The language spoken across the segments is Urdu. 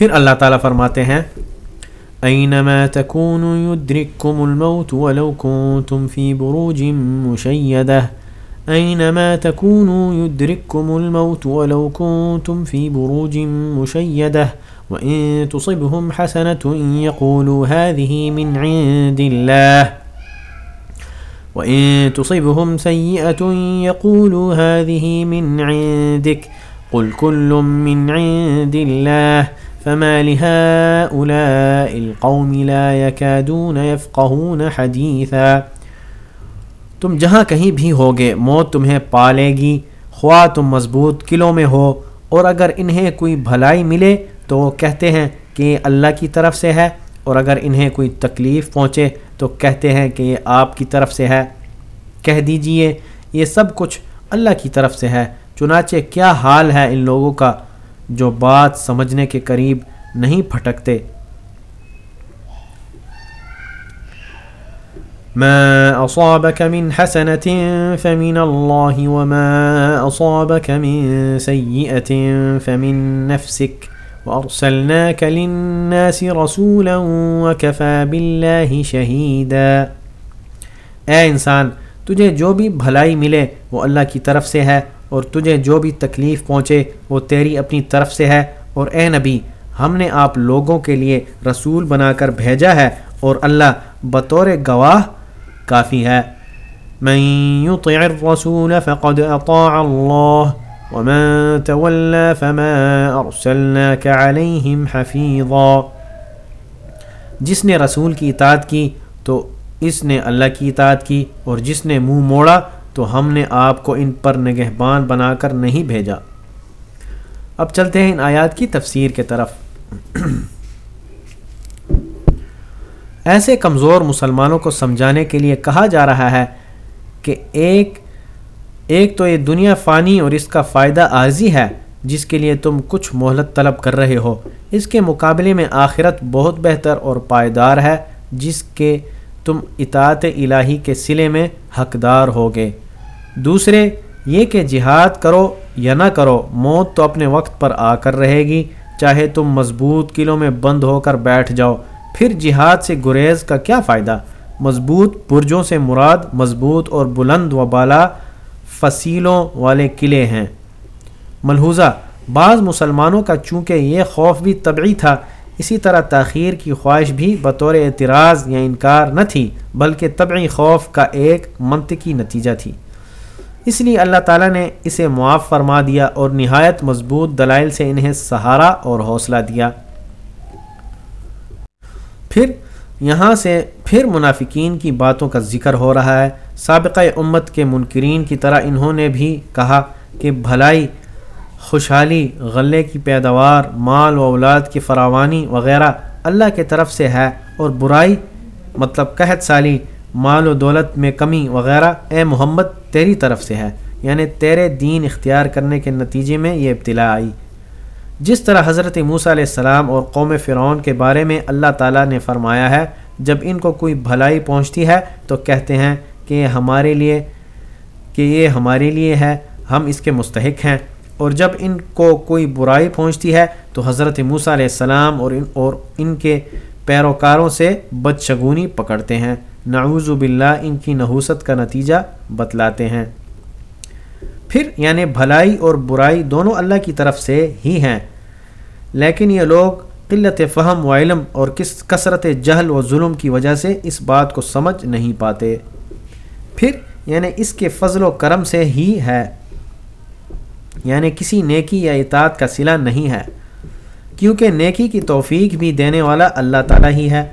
پھر اللہ تعالیٰ فرماتے ہیں، أينما تكونوا يدرككم الموت ولو كنتم في بروج مشيدة أينما تكونوا يدرككم الموت ولو كنتم في بروج مشيدة وإن تصبهم حسنة يقولوا هذه من عند الله وإن تصبهم سيئة يقولوا هذه من عندك قل كل من عند الله فما لهؤلاء القوم لا يكادون يفقهون حديثا. تم جہاں کہیں بھی ہوگے، موت تمہیں پالے گی، خواہ تم مضبوط قلعوں میں ہو، اور اگر انہیں کوئی بھلائی ملے تو وہ کہتے ہیں کہ یہ اللہ کی طرف سے ہے، اور اگر انہیں کوئی تکلیف پہنچے تو کہتے ہیں کہ یہ آپ کی طرف سے ہے۔ کہہ دیجیے، یہ سب کچھ اللہ کی طرف سے ہے، چنانچہ کیا حال ہے ان لوگوں کا؟ جو بات سمجھنے کے قریب نہیں پھٹکتے۔ ما أصابك من حسنة فمن الله وما أصابك من سيئة فمن نفسك وأرسلناك للناس رسولا وكفى بالله شهيدا۔ اے انسان، تجھے جو بھی بھلائی ملے وہ اللہ کی طرف سے ہے۔ اور تجھے جو بھی تکلیف پہنچے وہ تیری اپنی طرف سے ہے اور اے نبی، ہم نے آپ لوگوں کے لیے رسول بنا کر بھیجا ہے اور اللہ بطور گواہ کافی ہے۔ من يطع الرسول فقد اطاع الله ومن تولى فما ارسلناك عليهم حفيظا جس نے رسول کی اطاعت کی تو اس نے اللہ کی اطاعت کی اور جس نے منہ موڑا تو ہم نے آپ کو ان پر نگہبان بنا کر نہیں بھیجا۔ اب چلتے ہیں ان آیات کی تفسیر کے طرف۔ ایسے کمزور مسلمانوں کو سمجھانے کے لیے کہا جا رہا ہے کہ ایک ایک تو یہ دنیا فانی اور اس کا فائدہ عارضی ہے، جس کے لیے تم کچھ مہلت طلب کر رہے ہو۔ اس کے مقابلے میں آخرت بہت بہتر اور پائیدار ہے، جس کے تم اطاعت الہی کے سلے میں حقدار ہوگے۔ دوسرے، یہ کہ جہاد کرو یا نہ کرو، موت تو اپنے وقت پر آ کر رہے گی۔ چاہے تم مضبوط قلعوں میں بند ہو کر بیٹھ جاؤ، پھر جہاد سے گریز کا کیا فائدہ؟ مضبوط برجوں سے مراد مضبوط اور بلند و بالا فصیلوں والے قلعے ہیں۔ ملحوظہ، بعض مسلمانوں کا چونکہ یہ خوف بھی طبعی تھا اسی طرح تاخیر کی خواہش بھی بطور اعتراض یا انکار نہ تھی، بلکہ طبعی خوف کا ایک منطقی نتیجہ تھی۔ اس لیے اللہ تعالیٰ نے اسے معاف فرما دیا اور نہایت مضبوط دلائل سے انہیں سہارا اور حوصلہ دیا۔ پھر یہاں سے پھر منافقین کی باتوں کا ذکر ہو رہا ہے۔ سابقہ امت کے منکرین کی طرح انہوں نے بھی کہا کہ بھلائی خوشحالی، غلے کی پیداوار، مال و اولاد کی فراوانی وغیرہ اللہ کے طرف سے ہے اور برائی مطلب قحط سالی، مال و دولت میں کمی وغیرہ، اے محمد تیری طرف سے ہے۔ یعنی تیرے دین اختیار کرنے کے نتیجے میں یہ ابتلا آئی۔ جس طرح حضرت موسیٰ علیہ السلام اور قوم فرعون کے بارے میں اللہ تعالیٰ نے فرمایا ہے، جب ان کو کوئی بھلائی پہنچتی ہے تو کہتے ہیں کہ یہ ہمارے لیے، کہ یہ ہمارے لیے ہے، ہم اس کے مستحق ہیں۔ اور جب ان کو کوئی برائی پہنچتی ہے تو حضرت موسیٰ علیہ السلام اور ان اور ان کے پیروکاروں سے بدشگونی پکڑتے ہیں۔ نعوذ باللہ، ان کی نحوست کا نتیجہ بتلاتے ہیں۔ پھر یعنی بھلائی اور برائی دونوں اللہ کی طرف سے ہی ہیں۔ لیکن یہ لوگ قلت فہم و علم اور کس کثرت جہل و ظلم کی وجہ سے اس بات کو سمجھ نہیں پاتے۔ پھر یعنی اس کے فضل و کرم سے ہی ہے۔ یعنی کسی نیکی یا اطاعت کا صلہ نہیں ہے، کیونکہ نیکی کی توفیق بھی دینے والا اللہ تعالیٰ ہی ہے۔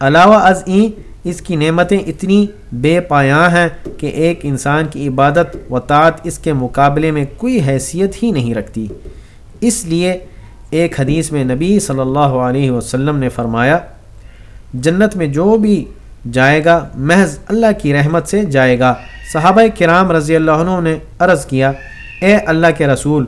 علاوہ از این، اس کی نعمتیں اتنی بے پایاں ہیں کہ ایک انسان کی عبادت و طاعت اس کے مقابلے میں کوئی حیثیت ہی نہیں رکھتی۔ اس لیے ایک حدیث میں نبی صلی اللہ علیہ وسلم نے فرمایا، جنت میں جو بھی جائے گا، محض اللہ کی رحمت سے جائے گا۔ صحابہ کرام رضی اللہ عنہ نے عرض کیا اے اللہ کے رسول،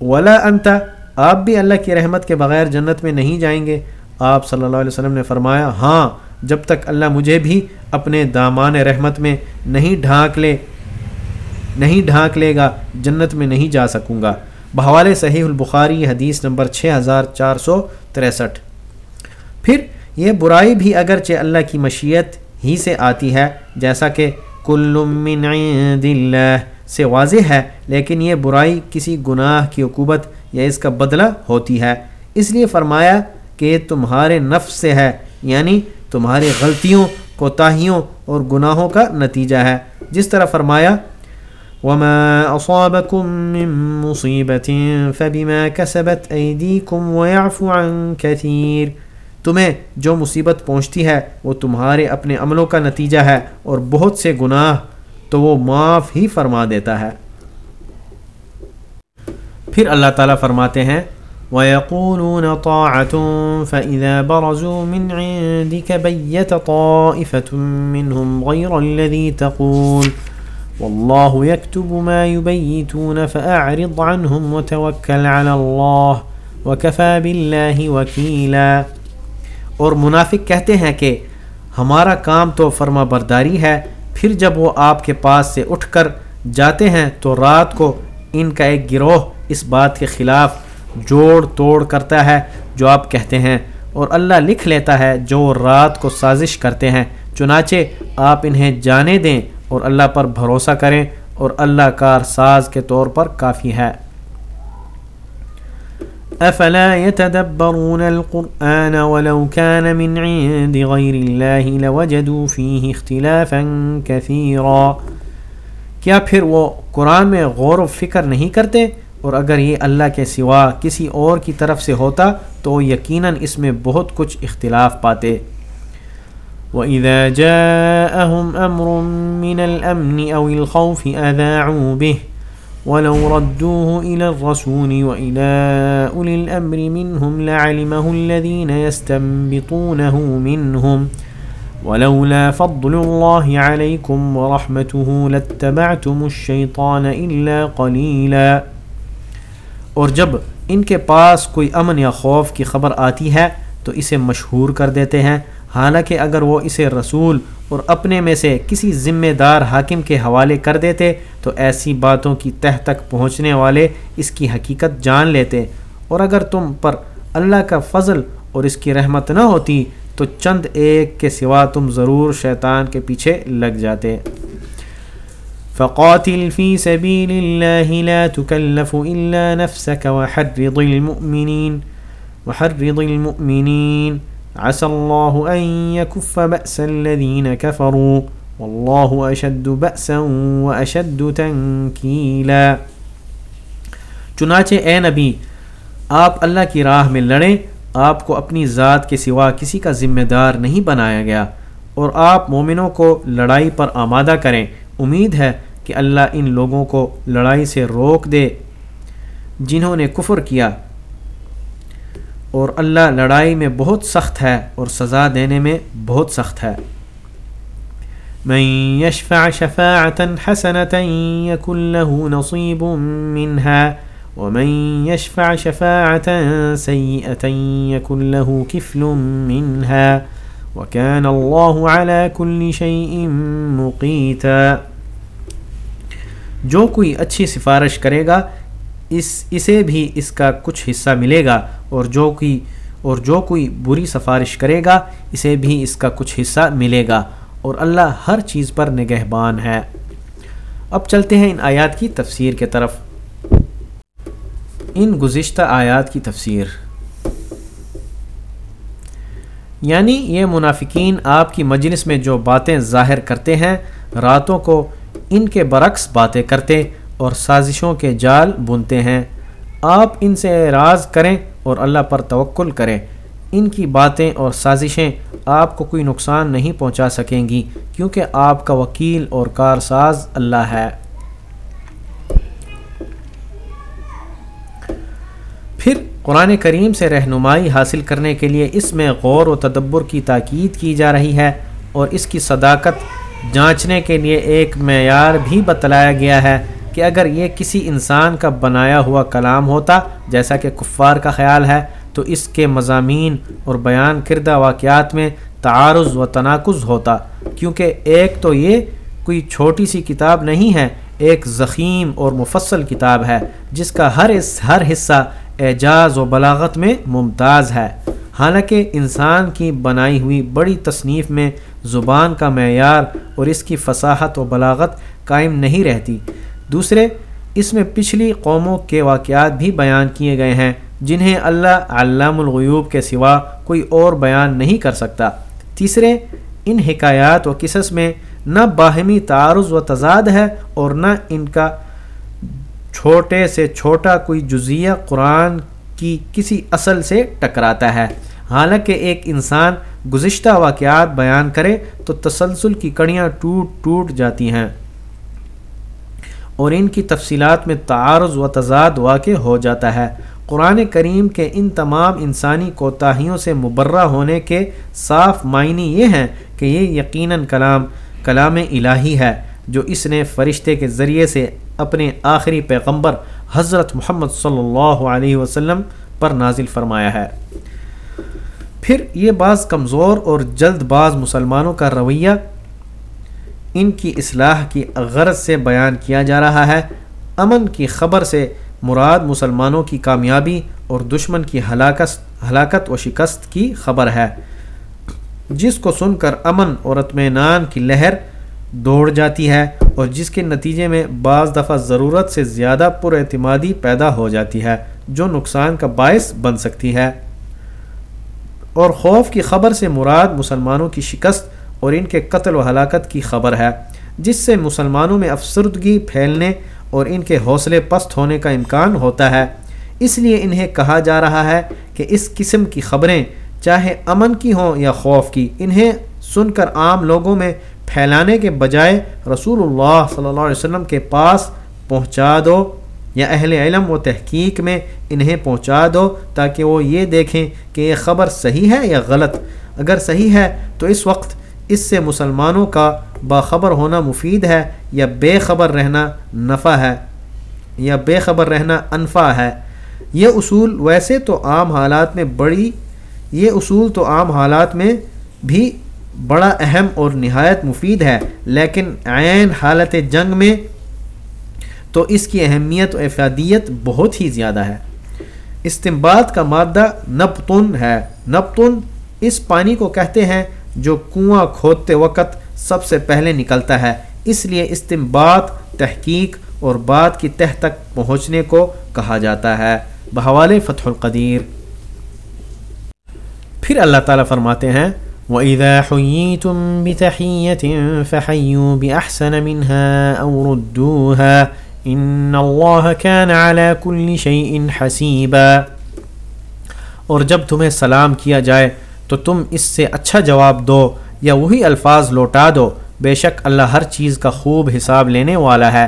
ولا انت، آپ بھی اللہ کی رحمت کے بغیر جنت میں نہیں جائیں گے۔ آپ صلی اللہ علیہ وسلم نے فرمایا ہاں جب تک اللہ مجھے بھی اپنے دامان رحمت میں نہیں ڈھانک لے، نہیں ڈھانک لے گا، جنت میں نہیں جا سکوں گا۔ بحوال صحیح البخاری، حدیث نمبر 6463 پھر یہ برائی بھی اگرچہ اللہ کی مشیت ہی سے آتی ہے، جیسا کہ کل من عند اللہ سے واضح ہے، لیکن یہ برائی کسی گناہ کی عقوبت یا اس کا بدلہ ہوتی ہے۔ اس لیے فرمایا کہ تمہارے نفس سے ہے یعنی تمہاری غلطیوں، کوتاہیوں اور گناہوں کا نتیجہ ہے۔ جس طرح فرمایا، وما أصابكم من مصيبة فبما كسبت أيديكم ويعفو عن كثير۔ تمہیں جو مصیبت پہنچتی ہے، وہ تمہارے اپنے عملوں کا نتیجہ ہے اور بہت سے گناہ تو وہ معاف ہی فرما دیتا ہے۔ پھر اللہ تعالیٰ فرماتے ہیں، وَيَقُولُونَ طَاعَةٌ فَإِذَا بَرَزُوا مِنْ عِنْدِكَ بَيَّتَ طَائِفَةٌ مِّنْهُمْ غَيْرَ الَّذِي تَقُولُ والله يكتب ما يبيتون فأعرض عنهم وتوكل على الله وكفى بالله وكيلا۔ اور منافق کہتے ہیں کہ ہمارا کام تو فرما برداری ہے پھر جب وہ آپ کے پاس سے اٹھ کر جاتے ہیں تو رات کو ان کا ایک گروہ اس بات کے خلاف جوڑ توڑ کرتا ہے جو آپ کہتے ہیں اور اللہ لکھ لیتا ہے جو رات کو سازش کرتے ہیں۔ چنانچہ آپ انہیں جانے دیں اور اللہ پر بھروسہ کریں اور اللہ کار ساز کے طور پر کافی ہے۔ افلا يتدبرون القرآن ولو كان من عند غير الله لوجدوا فيه اختلافا كثيرا۔ کیا پھر وہ قرآن میں غور و فکر نہیں کرتے؟ اور اگر یہ اللہ کے سوا کسی اور کی طرف سے ہوتا تو یقیناً اس میں بہت کچھ اختلاف پاتے۔ وإذا جاءهم أمر من الأمن أو الخوف أذاعوا به۔ ولو ردوه إلى الرسول وإلى أولي الأمر منهم لعلمه الذين يستنبطونه منهم. ولولا فضل الله عليكم ورحمته لاتبعتم الشيطان إلا قليلا. اور جب ان کے پاس کوئی امن یا خوف کی خبر آتی ہے تو اسے مشہور کر دیتے ہیں حالانکہ اگر وہ اسے رسول اور اپنے میں سے کسی ذمہ دار حاکم کے حوالے کر دیتے، تو ایسی باتوں کی تہ تک پہنچنے والے اس کی حقیقت جان لیتے۔ اور اگر تم پر اللہ کا فضل اور اس کی رحمت نہ ہوتی، تو چند ایک کے سوا تم ضرور شیطان کے پیچھے لگ جاتے۔ فقاتل في سبيل الله لا تكلف إلا نفسك وحرض المؤمنين وحرض المؤمنين عسى الله أن يكف بأس الذين كفروا والله أشد بأسا وأشد تنكيلا. چنانچہ اے نبی، آپ اللہ کی راہ میں لڑیں، آپ کو اپنی ذات کے سوا کسی کا ذمہ دار نہیں بنایا گیا اور آپ مومنوں کو لڑائی پر آمادہ کریں۔ امید ہے کہ اللہ ان لوگوں کو لڑائی سے روک دے جنہوں نے کفر کیا۔ اور اللہ لڑائی میں بہت سخت ہے اور سزا دینے میں بہت سخت ہے۔ من يشفع شفاعة حسنة يكن له نصيب منها ومن يشفع شفاعة سيئة يكن له كفل منها وكان الله على كل شيء مقيتا جو کوئی اچھی سفارش کرے گا، اس، اسے بھی اس کا کچھ حصہ ملے گا۔ اور جو کوئی اور جو کوئی بری سفارش کرے گا، اسے بھی اس کا کچھ حصہ ملے گا۔ اور اللہ ہر چیز پر نگہبان ہے۔ اب چلتے ہیں ان آیات کی تفسیر کے طرف۔ ان گزشتہ آیات کی تفسیر۔ یعنی یہ منافقین آپ کی مجلس میں جو باتیں ظاہر کرتے ہیں، راتوں کو ان کے برعکس باتیں کرتے اور سازشوں کے جال بنتے ہیں۔ آپ ان سے اعراض کریں اور اللہ پر توکل کریں۔ ان کی باتیں اور سازشیں آپ کو کوئی نقصان نہیں پہنچا سکیں گی، کیونکہ آپ کا وکیل اور کار ساز اللہ ہے۔ پھر قرآن کریم سے رہنمائی حاصل کرنے کے لیے اس میں غور و تدبر کی تاکید کی جا رہی ہے اور اس کی صداقت جانچنے کے لیے ایک معیار بھی بتلایا گیا ہے۔ کہ اگر یہ کسی انسان کا بنایا ہوا کلام ہوتا، جیسا کہ کفار کا خیال ہے، تو اس کے مضامین اور بیان کردہ واقعات میں تعارض و تناقض ہوتا۔ کیونکہ ایک تو یہ کوئی چھوٹی سی کتاب نہیں ہے، ایک زخیم اور مفصل کتاب ہے، جس کا ہر اس، ہر حصہ اعجاز و بلاغت میں ممتاز ہے۔ حالانکہ انسان کی بنائی ہوئی بڑی تصنیف میں زبان کا معیار اور اس کی فصاحت و بلاغت قائم نہیں رہتی۔ دوسرے، اس میں پچھلی قوموں کے واقعات بھی بیان کیے گئے ہیں، جنہیں اللہ علام الغیوب کے سوا کوئی اور بیان نہیں کر سکتا۔ تیسرے، ان حکایات و قصص میں نہ باہمی تعارض و تضاد ہے اور نہ ان کا چھوٹے سے چھوٹا کوئی جزیہ قرآن کی کسی اصل سے ٹکراتا ہے۔ حالانکہ ایک انسان گزشتہ واقعات بیان کرے تو تسلسل کی کڑیاں ٹوٹ ٹوٹ جاتی ہیں۔ اور ان کی تفصیلات میں تعارض و تضاد واقع ہو جاتا ہے۔ قرآن کریم کے ان تمام انسانی کوتاہیوں سے مبرہ ہونے کے صاف معنی یہ ہیں کہ یہ یقیناً کلام کلام الہی ہے، جو اس نے فرشتے کے ذریعے سے اپنے آخری پیغمبر حضرت محمد صلی اللہ علیہ وسلم پر نازل فرمایا ہے۔ پھر یہ بعض کمزور اور جلد باز مسلمانوں کا رویہ ان کی اصلاح کی غرض سے بیان کیا جا رہا ہے۔ امن کی خبر سے مراد مسلمانوں کی کامیابی اور دشمن کی ہلاکت ہلاکت و شکست کی خبر ہے۔ جس کو سن کر امن اور اطمینان کی لہر دوڑ جاتی ہے اور جس کے نتیجے میں بعض دفعہ ضرورت سے زیادہ پر اعتمادی پیدا ہو جاتی ہے، جو نقصان کا باعث بن سکتی ہے۔ اور خوف کی خبر سے مراد مسلمانوں کی شکست اور ان کے قتل و ہلاکت کی خبر ہے، جس سے مسلمانوں میں افسردگی پھیلنے اور ان کے حوصلے پست ہونے کا امکان ہوتا ہے۔ اس لیے انہیں کہا جا رہا ہے کہ اس قسم کی خبریں چاہے امن کی ہوں یا خوف کی، انہیں سن کر عام لوگوں میں پھیلانے کے بجائے رسول اللہ صلی اللہ علیہ وسلم کے پاس پہنچا دو یا اہل علم و تحقیق میں انہیں پہنچا دو تاکہ وہ یہ دیکھیں کہ یہ خبر صحیح ہے یا غلط۔ اگر صحیح ہے تو اس وقت اس سے مسلمانوں کا باخبر ہونا مفید ہے یا بے خبر رہنا نفع ہے یا بے خبر رہنا انفع ہے؟ یہ اصول ویسے تو عام حالات میں بڑی، یہ اصول تو عام حالات میں بھی بڑا اہم اور نہایت مفید ہے، لیکن عین حالت جنگ میں تو اس کی اہمیت و افادیت بہت ہی زیادہ ہے۔ استمباد کا مادہ نپتن ہے۔ نپتن اس پانی کو کہتے ہیں جو کنواں کھودتے وقت سب سے پہلے نکلتا ہے، اس لیے استمباد تحقیق اور بات کی تہ تک پہنچنے کو کہا جاتا ہے۔ بحوال فتح القدیر۔ پھر اللہ تعالیٰ فرماتے ہیں، وَإِذَا حُيِّيتُم بِتَحِيَّةٍ فَحَيُّوا بِأَحْسَنَ مِنْهَا أَوْ رُدُّوهَا إِنَّ اللَّهَ كَانَ عَلَى كُلِّ شَيْءٍ حَسِيبًا۔ اور جب تمہیں سلام کیا جائے تو تم اس سے اچھا جواب دو یا وہی الفاظ لوٹا دو۔ بے شک اللہ ہر چیز کا خوب حساب لینے والا ہے۔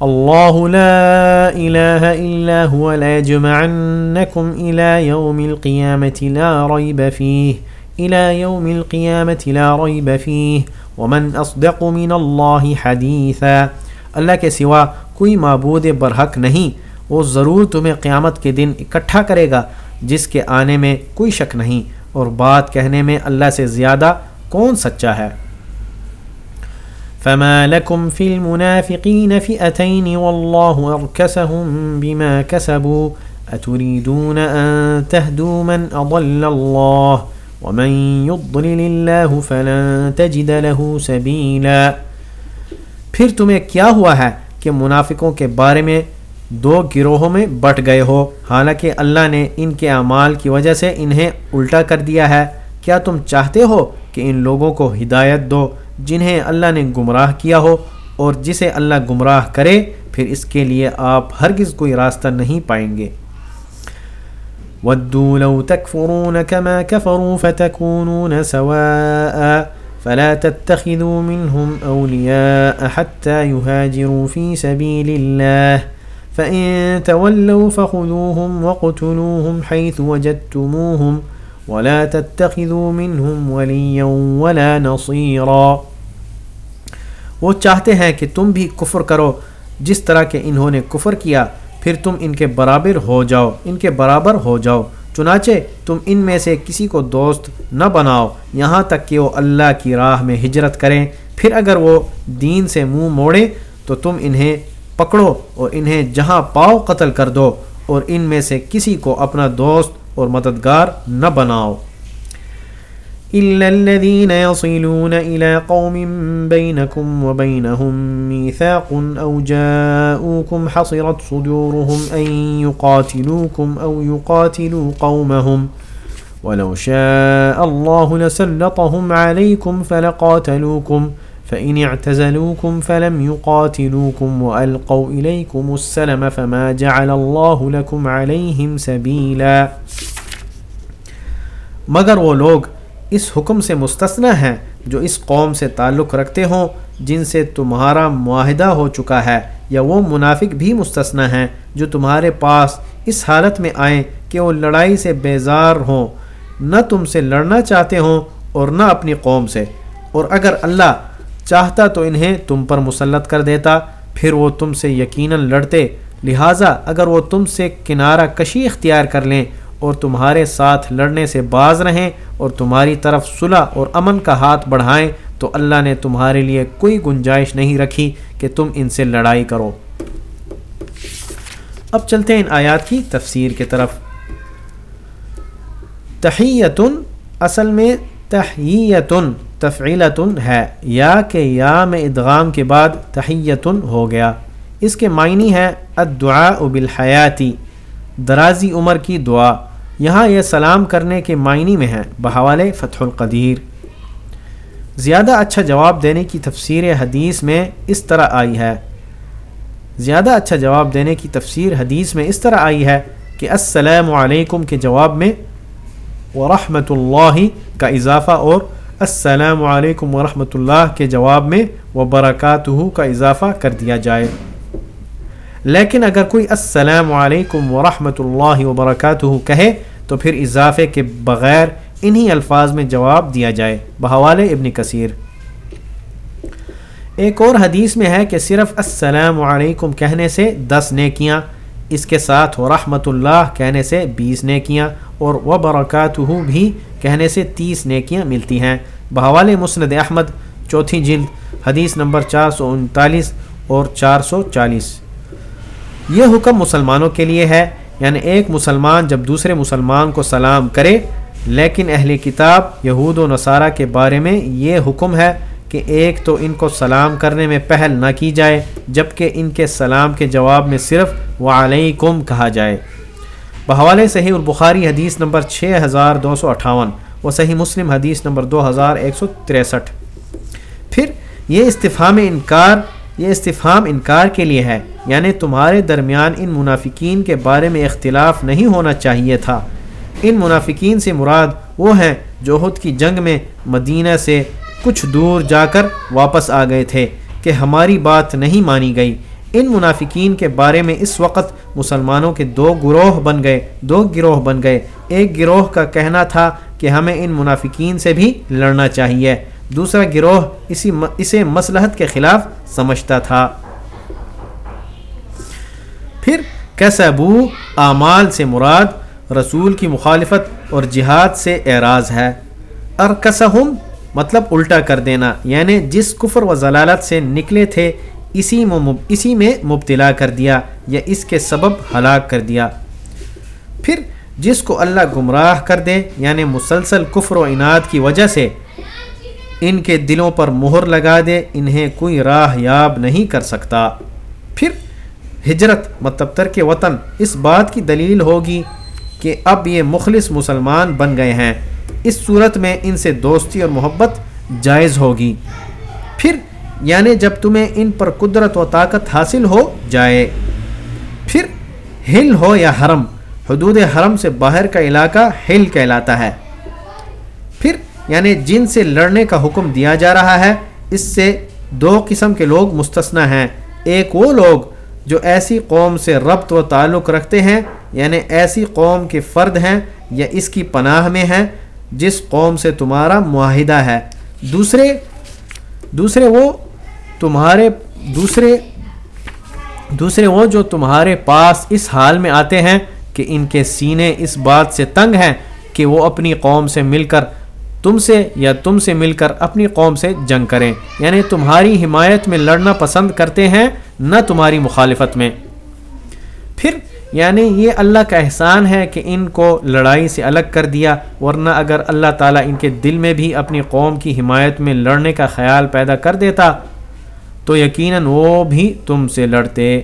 اللہ لا الہ الا هو لا يجمعنکم الى يوم القیامت لا ریب فیہ الى يوم القیامت لا ریب فیہ ومن اصدق من اللہ حدیثا۔ اللہ کے سوا کوئی معبود برحق نہیں۔ وہ ضرور تمہیں قیامت کے دن اکٹھا کرے گا، جس کے آنے میں کوئی شک نہیں۔ اور بات کہنے میں اللہ سے زیادہ کون سچا ہے؟ فما لكم في المنافقين فئتين والله أركسهم بما كسبوا أتريدون أن تهدوا من أضل الله ومن يضلل الله فلن تجد له سبيلا۔ پھر تمہیں کیا ہوا ہے کہ منافقوں کے بارے میں دو گروہوں میں بٹ گئے ہو۔ حالانکہ اللہ نے ان کے اعمال کی وجہ سے انہیں الٹا کر دیا ہے۔ کیا تم چاہتے ہو کہ ان لوگوں کو ہدایت دو جنہیں اللہ نے گمراہ کیا ہو؟ اور جسے اللہ گمراہ کرے، پھر اس کے لیے آپ ہرگز کوئی راستہ نہیں پائیں گے۔ ودوا لو تكفرون كما كفروا فتكونون سواء فلا تتخذوا منهم أولياء حتى يهاجروا في سبيل الله فإن تولوا فخذوهم وقتلوهم حيث وجدتموهم ولا تتخذوا منهم وليا ولا نصيرا۔ وہ چاہتے ہیں کہ تم بھی کفر کرو۔ جس طرح کہ انہوں نے کفر کیا، پھر تم ان کے برابر ہو جاؤ۔ ان کے برابر ہو جاؤ۔ چنانچہ تم ان میں سے کسی کو دوست نہ بناؤ۔ یہاں تک کہ وہ اللہ کی راہ میں ہجرت کریں۔ پھر اگر وہ دین سے منہ موڑے تو تم انہیں پکڑو اور انہیں جہاں پاؤ قتل کر دو اور ان میں سے کسی کو اپنا دوست اور مددگار نہ بناؤ۔ إلا الذين يصلون إلى قوم بينكم وبينهم ميثاق أو جاءوكم حصرت صدورهم أن يقاتلوكم أو يقاتلوا قومهم ولو شاء الله لسلطهم عليكم فلقاتلوكم فإن اعتزلوكم فلم يقاتلوكم وألقوا إليكم السلم فما جعل الله لكم عليهم سبيلا مگر وہ لوگ اس حکم سے مستثنا ہیں جو اس قوم سے تعلق رکھتے ہوں، جن سے تمہارا معاہدہ ہو چکا ہے، یا وہ منافق بھی مستثنا ہیں جو تمہارے پاس اس حالت میں آئیں کہ وہ لڑائی سے بیزار ہوں، نہ تم سے لڑنا چاہتے ہوں اور نہ اپنی قوم سے۔ اور اگر اللہ چاہتا تو انہیں تم پر مسلط کر دیتا، پھر وہ تم سے یقیناً لڑتے، لہٰذا اگر وہ تم سے کنارہ کشی اختیار کر لیں اور تمہارے ساتھ لڑنے سے باز رہیں اور تمہاری طرف صلح اور امن کا ہاتھ بڑھائیں، تو اللہ نے تمہارے لیے کوئی گنجائش نہیں رکھی کہ تم ان سے لڑائی کرو۔ اب چلتے ہیں ان آیات کی تفسیر کی طرف۔ تحیتن اصل میں تحیتن تفعیلتن ہے، یا کہ یا میں ادغام کے بعد تحیتن ہو گیا۔ اس کے معنی ہے الدعاء بالحیاتی، درازی عمر کی دعا۔ یہاں یہ سلام کرنے کے معنی میں ہے بحوال فتح القدیر۔ زیادہ اچھا جواب دینے کی تفسیر حدیث میں اس طرح آئی ہے۔ زیادہ اچھا جواب دینے کی تفسیر حدیث میں اس طرح آئی ہے کہ السلام علیکم کے جواب میں ورحمۃ اللہ کا اضافہ اور السلام علیکم ورحمۃ اللہ کے جواب میں و برکاتہ کا اضافہ کر دیا جائے۔ لیکن اگر کوئی السلام علیکم ورحمۃ اللہ وبرکاتہ کہے تو پھر اضافے کے بغیر انہی الفاظ میں جواب دیا جائے۔ بحوال ابن کثیر۔ ایک اور حدیث میں ہے کہ صرف السلام علیکم کہنے سے دس نیکیاں اس کے ساتھ و رحمۃ اللہ کہنے سے بیس نیکیاں اور و برکاتہ بھی کہنے سے تیس نیکیاں ملتی ہیں۔ بحوال مسند احمد، چوتھی جلد، حدیث نمبر چار سو انتالیس اور چار سو چالیس۔ یہ حکم مسلمانوں کے لیے ہے یعنی ایک مسلمان جب دوسرے مسلمان کو سلام کرے، لیکن اہل کتاب یہود و نصارہ کے بارے میں یہ حکم ہے کہ ایک تو ان کو سلام کرنے میں پہل نہ کی جائے، جبکہ ان کے سلام کے جواب میں صرف وعلیکم کہا جائے۔ بحوالے صحیح البخاری حدیث نمبر چھ ہزار دو سو اٹھاون و صحیح مسلم حدیث نمبر دو ہزار ایک سو تریسٹھ۔ پھر یہ استفام انکار، یہ استفام انکار کے لیے ہے یعنی تمہارے درمیان ان منافقین کے بارے میں اختلاف نہیں ہونا چاہیے تھا۔ ان منافقین سے مراد وہ ہیں جو خود کی جنگ میں مدینہ سے کچھ دور جا کر واپس آ گئے تھے کہ ہماری بات نہیں مانی گئی۔ ان منافقین کے بارے میں اس وقت مسلمانوں کے دو گروہ بن گئے، دو گروہ بن گئے۔ ایک گروہ کا کہنا تھا کہ ہمیں ان منافقین سے بھی لڑنا چاہیے۔ دوسرا گروہ اسی اسے مسلحت کے خلاف سمجھتا تھا۔ پھر کیسبو اعمال سے مراد رسول کی مخالفت اور جہاد سے اعراض ہے؟ ارکسہم مطلب الٹا کر دینا یعنی جس کفر و ضلالت سے نکلے تھے، اسی اسی میں مبتلا کر دیا یا اس کے سبب ہلاک کر دیا۔ پھر جس کو اللہ گمراہ کر دے یعنی مسلسل کفر و انعد کی وجہ سے، ان کے دلوں پر مہر لگا دے، انہیں کوئی راہ یاب نہیں کر سکتا۔ پھر ہجرت مطلب ترک وطن، اس بات کی دلیل ہوگی کہ اب یہ مخلص مسلمان بن گئے ہیں۔ اس صورت میں ان سے دوستی اور محبت جائز ہوگی۔ پھر یعنی جب تمہیں ان پر قدرت و طاقت حاصل ہو جائے۔ پھر، ہل ہو یا حرم، حدود حرم سے باہر کا علاقہ ہل کہلاتا ہے۔ پھر یعنی جن سے لڑنے کا حکم دیا جا رہا ہے، اس سے دو قسم کے لوگ مستثنا ہیں۔ ایک وہ لوگ جو ایسی قوم سے ربط و تعلق رکھتے ہیں یعنی ایسی قوم کے فرد ہیں یا اس کی پناہ میں ہیں۔ جس قوم سے تمہارا معاہدہ ہے۔ دوسرے دوسرے وہ تمہارے، دوسرے دوسرے وہ جو تمہارے پاس اس حال میں آتے ہیں کہ ان کے سینے اس بات سے تنگ ہیں کہ وہ اپنی قوم سے مل کر تم سے یا تم سے مل کر اپنی قوم سے جنگ کریں۔ یعنی تمہاری حمایت میں لڑنا پسند کرتے ہیں، نہ تمہاری مخالفت میں۔ پھر یعنی یہ اللہ کا احسان ہے کہ ان کو لڑائی سے الگ کر دیا، ورنہ اگر اللہ تعالیٰ ان کے دل میں بھی اپنی قوم کی حمایت میں لڑنے کا خیال پیدا کر دیتا، تو یقیناً وہ بھی تم سے لڑتے۔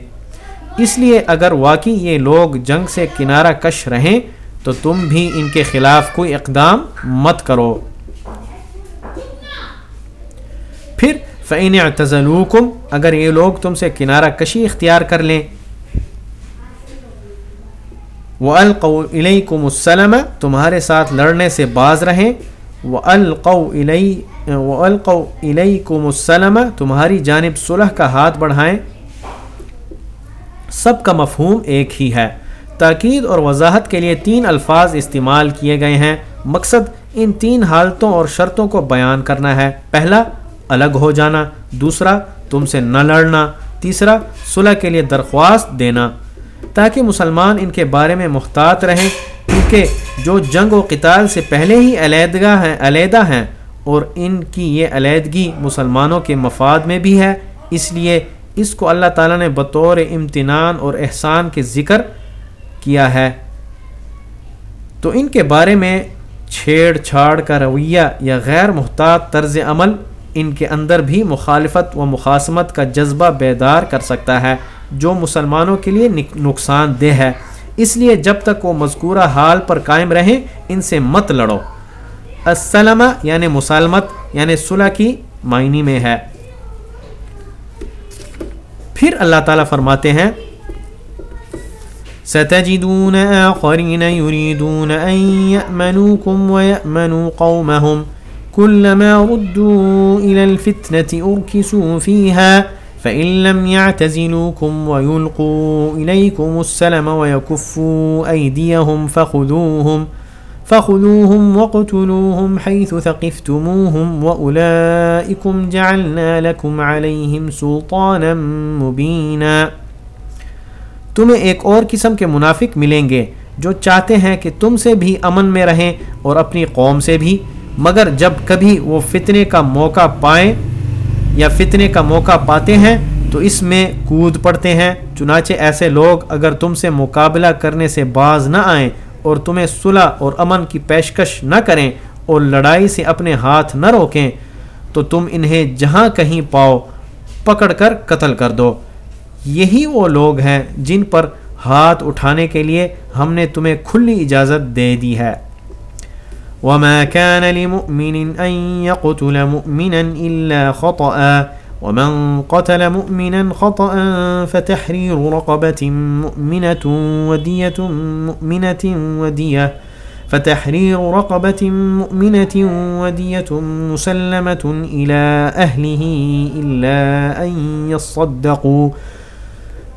اس لیے اگر واقعی یہ لوگ جنگ سے کنارہ کش رہیں، تو تم بھی ان کے خلاف کوئی اقدام مت کرو۔ پھر فعین اعتزلوکم اگر یہ لوگ تم سے کنارہ کشی اختیار کر لیں وہ القو السلم، تمہارے ساتھ لڑنے سے باز رہیں۔ وہ القو علیکم السلم، تمہاری جانب صلح کا ہاتھ بڑھائیں۔ سب کا مفہوم ایک ہی ہے۔ تاکید اور وضاحت کے لیے تین الفاظ استعمال کیے گئے ہیں۔ مقصد ان تین حالتوں اور شرطوں کو بیان کرنا ہے۔ پہلا، الگ ہو جانا۔ دوسرا، تم سے نہ لڑنا۔ تیسرا، صلح کے لیے درخواست دینا۔ تاکہ مسلمان ان کے بارے میں محتاط رہیں، کیونکہ جو جنگ و قتال سے پہلے ہی علیحدگاہ ہیں، علیحدہ ہیں، اور ان کی یہ علیحدگی مسلمانوں کے مفاد میں بھی ہے۔ اس لیے اس کو اللہ تعالیٰ نے بطور امتنان اور احسان کے ذکر کیا ہے۔ تو ان کے بارے میں چھیڑ چھاڑ کا رویہ یا غیر محتاط طرز عمل ان کے اندر بھی مخالفت و مخاسمت کا جذبہ بیدار کر سکتا ہے۔ جو مسلمانوں کے لیے نقصان دہ ہے۔ اس لیے جب تک وہ مذکورہ حال پر قائم رہیں، ان سے مت لڑو۔ السلمہ یعنی مسالمت یعنی صلح کی معنی میں ہے۔ پھر اللہ تعالیٰ فرماتے ہیں، ستجدون آخرين يريدون أن يأمنوكم ويأمنوا قومهم كلما ردوا إلى الفتنة أركسوا فيها فإن لم يعتزلوكم ويلقوا إليكم السلم ويكفوا أيديهم فخذوهم فخذوهم وقتلوهم حيث ثقفتموهم وأولئكم جعلنا لكم عليهم سلطانا مبينا تمہیں ایک اور قسم کے منافق ملیں گے جو چاہتے ہیں کہ تم سے بھی امن میں رہیں اور اپنی قوم سے بھی، مگر جب کبھی وہ فتنے کا موقع پائیں یا فتنے کا موقع پاتے ہیں تو اس میں کود پڑتے ہیں۔ چنانچہ ایسے لوگ اگر تم سے مقابلہ کرنے سے باز نہ آئیں اور تمہیں صلح اور امن کی پیشکش نہ کریں اور لڑائی سے اپنے ہاتھ نہ روکیں، تو تم انہیں جہاں کہیں پاؤ، پکڑ کر قتل کر دو۔ یہی وہ لوگ ہیں جن پر ہاتھ اٹھانے کے لیے ہم نے تمہیں کھلی اجازت دے دی ہے۔ وما كان لمؤمن أن يقتل مؤمنا إلا خطأ ومن قتل مؤمنا خطأ فتحرير رقبة مؤمنة ودية مؤمنة ودية فتحرير رقبة مؤمنة ودية مسلمة إلى أهله إلا أن يصدقوا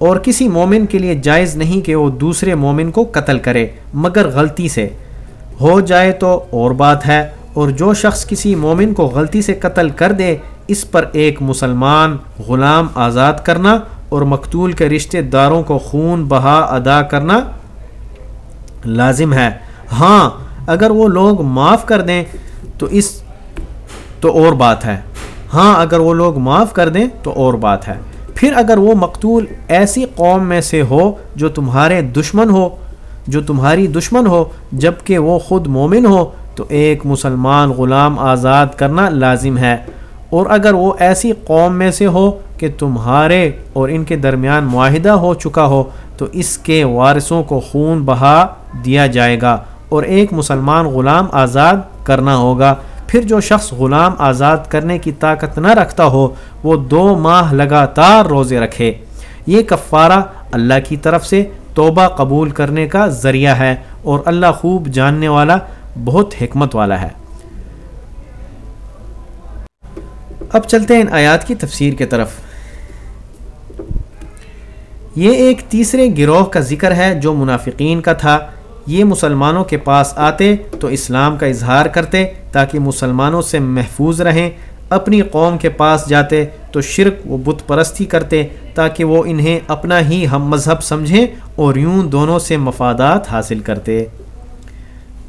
اور کسی مومن کے لیے جائز نہیں کہ وہ دوسرے مومن کو قتل کرے، مگر غلطی سے۔ ہو جائے تو اور بات ہے، اور جو شخص کسی مومن کو غلطی سے قتل کر دے، اس پر ایک مسلمان غلام آزاد کرنا اور مقتول کے رشتہ داروں کو خون بہا ادا کرنا لازم ہے۔ ہاں اگر وہ لوگ معاف کر دیں تو اس تو اور بات ہے۔ ہاں اگر وہ لوگ معاف کر دیں تو اور بات ہے۔ پھر اگر وہ مقتول ایسی قوم میں سے ہو جو تمہارے دشمن ہو، جو تمہاری دشمن ہو جبکہ وہ خود مومن ہو، تو ایک مسلمان غلام آزاد کرنا لازم ہے۔ اور اگر وہ ایسی قوم میں سے ہو کہ تمہارے اور ان کے درمیان معاہدہ ہو چکا ہو، تو اس کے وارثوں کو خون بہا دیا جائے گا اور ایک مسلمان غلام آزاد کرنا ہوگا۔ پھر جو شخص غلام آزاد کرنے کی طاقت نہ رکھتا ہو، وہ دو ماہ لگاتار روزے رکھے۔ یہ کفارہ اللہ کی طرف سے توبہ قبول کرنے کا ذریعہ ہے اور اللہ خوب جاننے والا، بہت حکمت والا ہے۔ اب چلتے ہیں ان آیات کی تفسیر کے طرف۔ یہ ایک تیسرے گروہ کا ذکر ہے جو منافقین کا تھا۔ یہ مسلمانوں کے پاس آتے تو اسلام کا اظہار کرتے تاکہ مسلمانوں سے محفوظ رہیں، اپنی قوم کے پاس جاتے تو شرک و بت پرستی کرتے تاکہ وہ انہیں اپنا ہی ہم مذہب سمجھیں اور یوں دونوں سے مفادات حاصل کرتے۔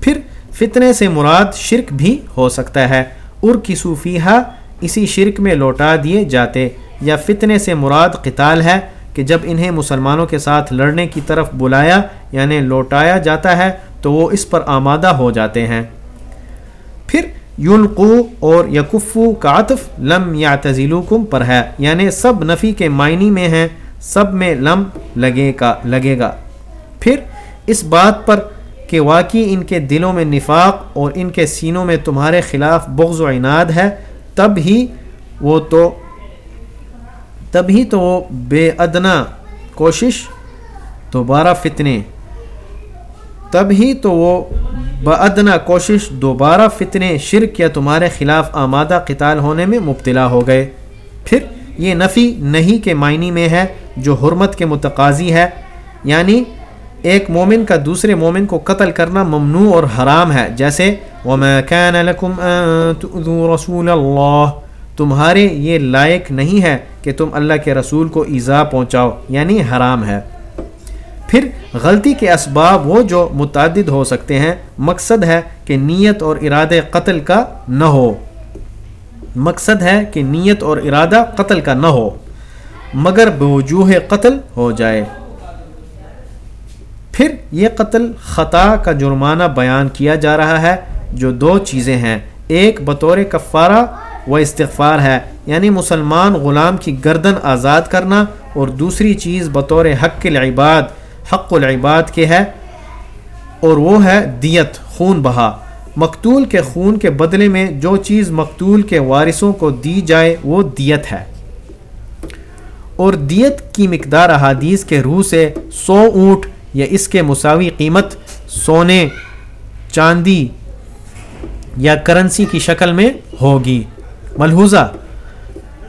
پھر فتنے سے مراد شرک بھی ہو سکتا ہے۔ ار کی صوفیہ اسی شرک میں لوٹا دیے جاتے یا فتنے سے مراد قتال ہے۔ کہ جب انہیں مسلمانوں کے ساتھ لڑنے کی طرف بلایا یعنی لوٹایا جاتا ہے، تو وہ اس پر آمادہ ہو جاتے ہیں۔ پھر یلقو اور یکفو کا عطف لم یا تزیلوکم پر ہے یعنی سب نفی کے معنی میں ہیں، سب میں لم لگے کا، لگے گا۔ پھر اس بات پر کہ واقعی ان کے دلوں میں نفاق اور ان کے سینوں میں تمہارے خلاف بغض و عناد ہے، تب ہی وہ تو تبھی تو وہ بے ادنا کوشش، دوبارہ فتنے۔ تب ہی تو وہ ادنا کوشش، دوبارہ فتنے، شرک یا تمہارے خلاف آمادہ قتال ہونے میں مبتلا ہو گئے۔ پھر یہ نفی نہیں کے معنی میں ہے جو حرمت کے متقاضی ہے۔ یعنی ایک مومن کا دوسرے مومن کو قتل کرنا ممنوع اور حرام ہے۔ جیسے، وَمَا كَانَ لَكُمْ أَن تُؤْذُوا رَسُولَ اللَّهِ۔ تمہارے یہ لائق نہیں ہے کہ تم اللہ کے رسول کو ایزا پہنچاؤ یعنی حرام ہے۔ پھر غلطی کے اسباب وہ جو متعدد ہو سکتے ہیں، مقصد ہے کہ نیت اور ارادہ قتل کا نہ ہو۔ مقصد ہے کہ نیت اور ارادہ قتل کا نہ ہو، مگر بوجوہ قتل ہو جائے۔ پھر یہ قتل خطا کا جرمانہ بیان کیا جا رہا ہے، جو دو چیزیں ہیں۔ ایک بطور کفارہ و استغفار ہے یعنی مسلمان غلام کی گردن آزاد کرنا اور دوسری چیز بطور حق العباد حق العباد کے ہے، اور وہ ہے دیت، خون بہا۔ مقتول کے خون کے بدلے میں جو چیز مقتول کے وارثوں کو دی جائے، وہ دیت ہے۔ اور دیت کی مقدار احادیث کے روح سے سو اونٹ یا اس کے مساوی قیمت سونے، چاندی یا کرنسی کی شکل میں ہوگی۔ ملحوظہ۔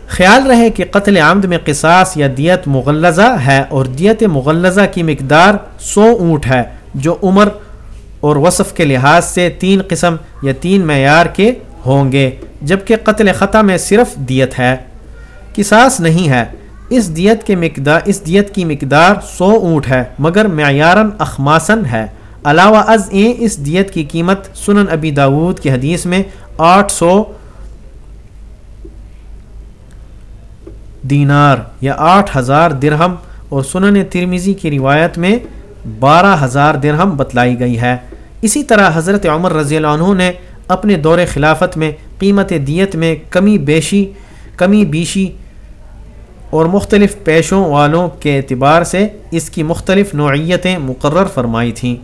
خیال رہے کہ قتل عمد میں قصاص یا دیت مغلزہ ہے اور دیت مغلزہ کی مقدار سو اونٹ ہے، جو عمر اور وصف کے لحاظ سے تین قسم یا تین معیار کے ہوں گے، جبکہ قتل خطا میں صرف دیت ہے۔ قصاص نہیں ہے، اس دیت کے مقدار، اس دیت کی مقدار سو اونٹ ہے، مگر معیارن اخماسن ہے۔ علاوہ از این اس دیت کی قیمت سنن ابی داود کی حدیث میں آٹھ سو دینار یا آٹھ ہزار درہم اور سنن ترمیزی کی روایت میں بارہ ہزار درہم بتلائی گئی ہے۔ اسی طرح حضرت عمر رضی اللہ عنہ نے اپنے دور خلافت میں قیمت دیت میں کمی بیشی کمی بیشی اور مختلف پیشوں والوں کے اعتبار سے اس کی مختلف نوعیتیں مقرر فرمائی تھیں۔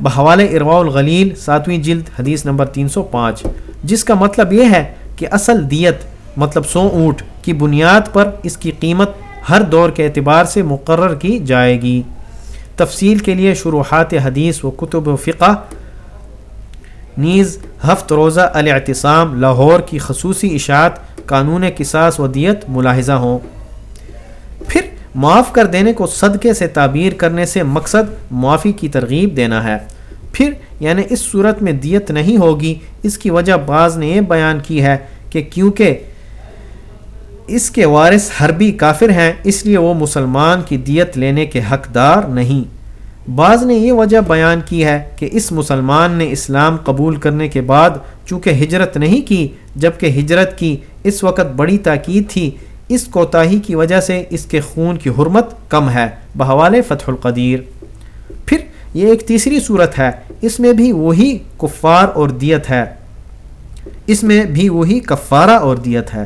بحوال ارواء الغلیل، ساتویں جلد، حدیث نمبر تین سو پانچ۔ جس کا مطلب یہ ہے کہ اصل دیت مطلب سو اونٹ کی بنیاد پر اس کی قیمت ہر دور کے اعتبار سے مقرر کی جائے گی۔ تفصیل کے لیے شروحات حدیث و کتب و فقہ۔ نیز، ہفت روزہ الاعتصام لاہور کی خصوصی اشاعت، قانون قصاص و دیت ملاحظہ ہوں۔ پھر، معاف کر دینے کو صدقے سے تعبیر کرنے سے مقصد معافی کی ترغیب دینا ہے۔ پھر یعنی اس صورت میں دیت نہیں ہوگی، اس کی وجہ بعض نے یہ بیان کی ہے کہ کیونکہ اس کے وارث حربی کافر ہیں، اس لیے وہ مسلمان کی دیت لینے کے حقدار نہیں۔ بعض نے یہ وجہ بیان کی ہے کہ اس مسلمان نے اسلام قبول کرنے کے بعد چونکہ ہجرت نہیں کی، جبکہ ہجرت کی اس وقت بڑی تاکید تھی، اس کوتاہی کی وجہ سے اس کے خون کی حرمت کم ہے۔ بحوال فتح القدیر۔ پھر یہ ایک تیسری صورت ہے، اس میں بھی وہی کفار اور دیت ہے۔ اس میں بھی وہی کفارہ اور دیت ہے۔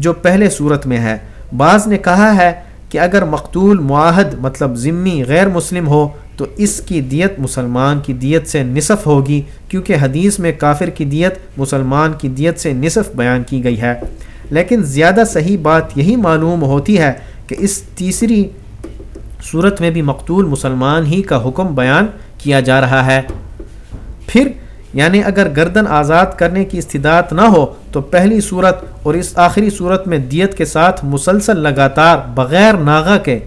جو پہلے صورت میں ہے۔ بعض نے کہا ہے کہ اگر مقتول، معاہد مطلب ضمنی غیر مسلم ہو، تو اس کی دیت مسلمان کی دیت سے نصف ہوگی، کیونکہ حدیث میں کافر کی دیت مسلمان کی دیت سے نصف بیان کی گئی ہے۔ لیکن زیادہ صحیح بات یہی معلوم ہوتی ہے کہ اس تیسری صورت میں بھی مقتول مسلمان ہی کا حکم بیان کیا جا رہا ہے۔ پھر یعنی اگر گردن آزاد کرنے کی استداعت نہ ہو تو پہلی صورت اور اس آخری صورت میں دیت کے ساتھ مسلسل لگاتار بغیر ناغا کے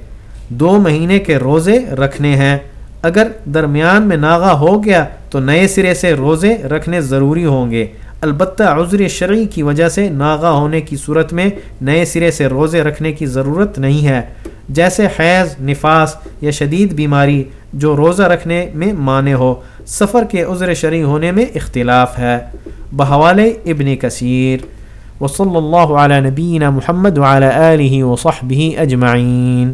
دو مہینے کے روزے رکھنے ہیں۔ اگر درمیان میں ناغا ہو گیا تو نئے سرے سے روزے رکھنے ضروری ہوں گے۔ البتہ عذر شرعی کی وجہ سے ناغا ہونے کی صورت میں نئے سرے سے روزے رکھنے کی ضرورت نہیں ہے۔ جیسے حیض، نفاس یا شدید بیماری جو روزہ رکھنے میں مانے ہو، سفر کے عذر شرعی ہونے میں اختلاف ہے۔ بحوال ابن کثیر۔ وصلی اللہ علیہ نبینہ محمد وعلی آلہ وصحبہ اجمعین۔